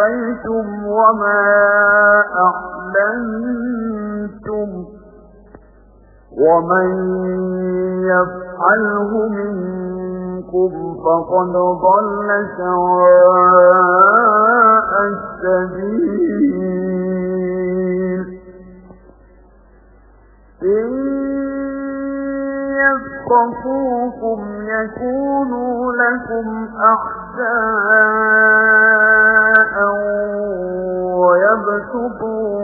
أخفيتم وما أعلنتم ومن يفعله منكم فقد ضل سواء السبيل إن يثقفوكم يكونوا لكم أحداء ويبسطوا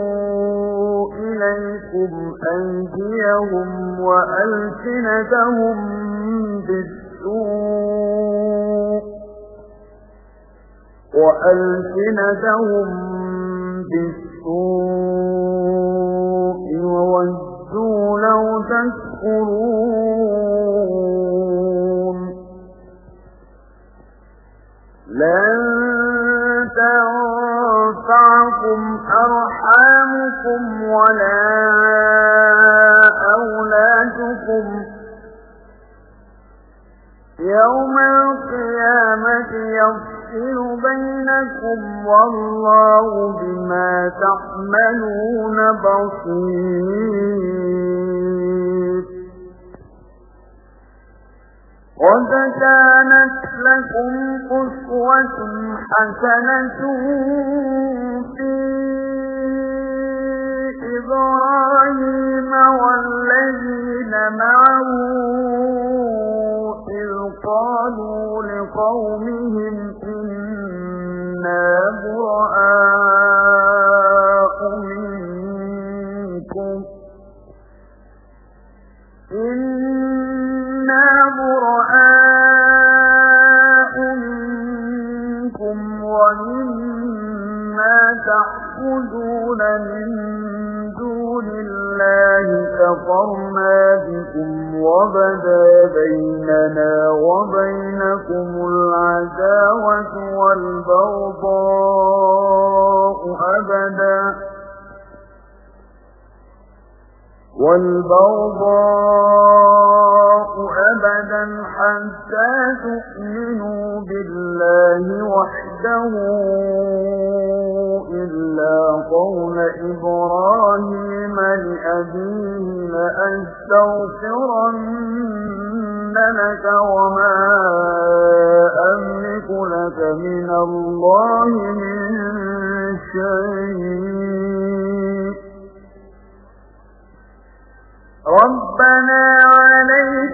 إليكم أيديهم وألسنتهم بالسوء وألسنتهم بالسوء وودوا لو تشكرون أرحامكم ولا أولادكم يوم القيامة يفصل بينكم والله بما تعملون بصير. قد كانت لكم قسوة حسنة في إبراهيم والذين معه إذ قالوا لقومهم بيننا وبينكم العداوة والبغضاء أبدا. والبغضاء أبدا حتى تؤمنوا بالله وحده إلا قول إبراهيم لأبيه لأستغفرن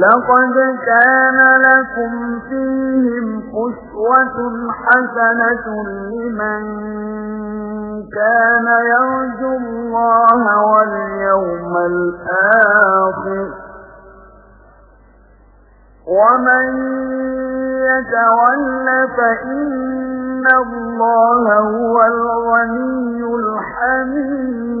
لقد كان لكم فيهم قسوة حسنة لمن كان يرجو الله واليوم الآخر. ومن يتول فإن الله هو الغني الحميد.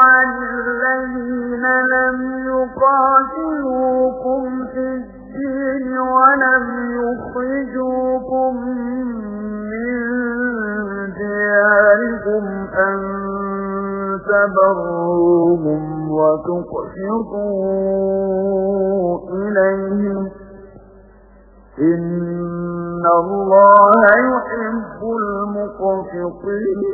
عن الذين لم يقاتلوكم في الدين ولم يخرجوكم من دياركم أن تبروهم وتقسطوا إليهم الله يحب المقسطين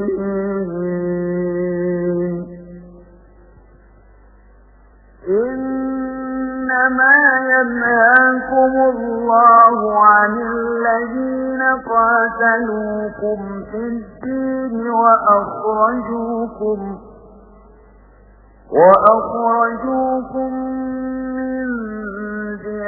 إنما ينهاكم الله عن الذين قاتلوكم في الدين وأخرجوكم وأخرجوكم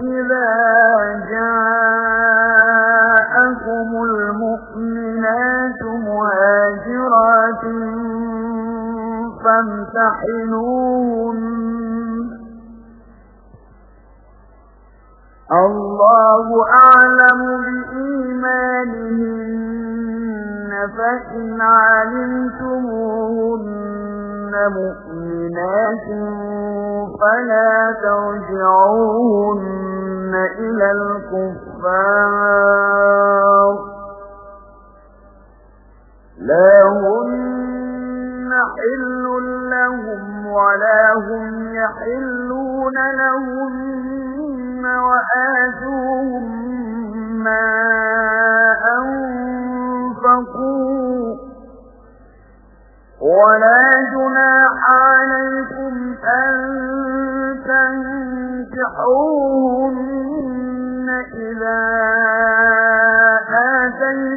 إذا جاءكم المؤمنات مهاجرات فامتحنون الله أعلم بإيمانهن. فإن علمتموهن مؤمنات فلا ترجعوهن إلى الكفار لا هن حل لهم ولا هم يحلون لهم وآتوهم ما أنفقوا ولا جناح عليكم أن تنكحوهن إذا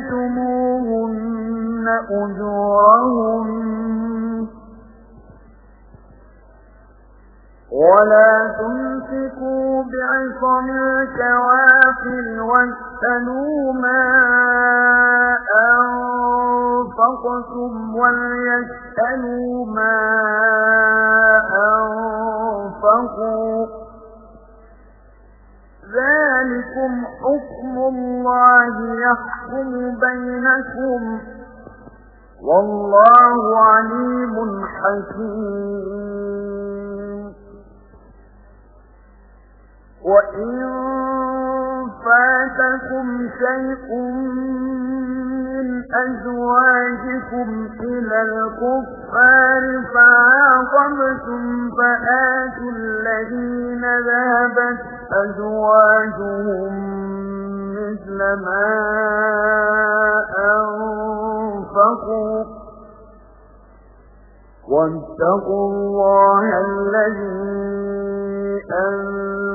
آتيتموهن أجورهن. ولا تمسكوا بعصم الكوافر واسألوا ما أنفقتم وليسألوا ما أنفقوا. ذلكم حكم الله يحكم بينكم. والله عليم حكيم. وإن فاتكم شيء أزواجكم إلى الكفار فعاقبتم فآتوا الذين ذهبت أزواجهم مثل ما أنفقوا. واتقوا الله الذي أنتم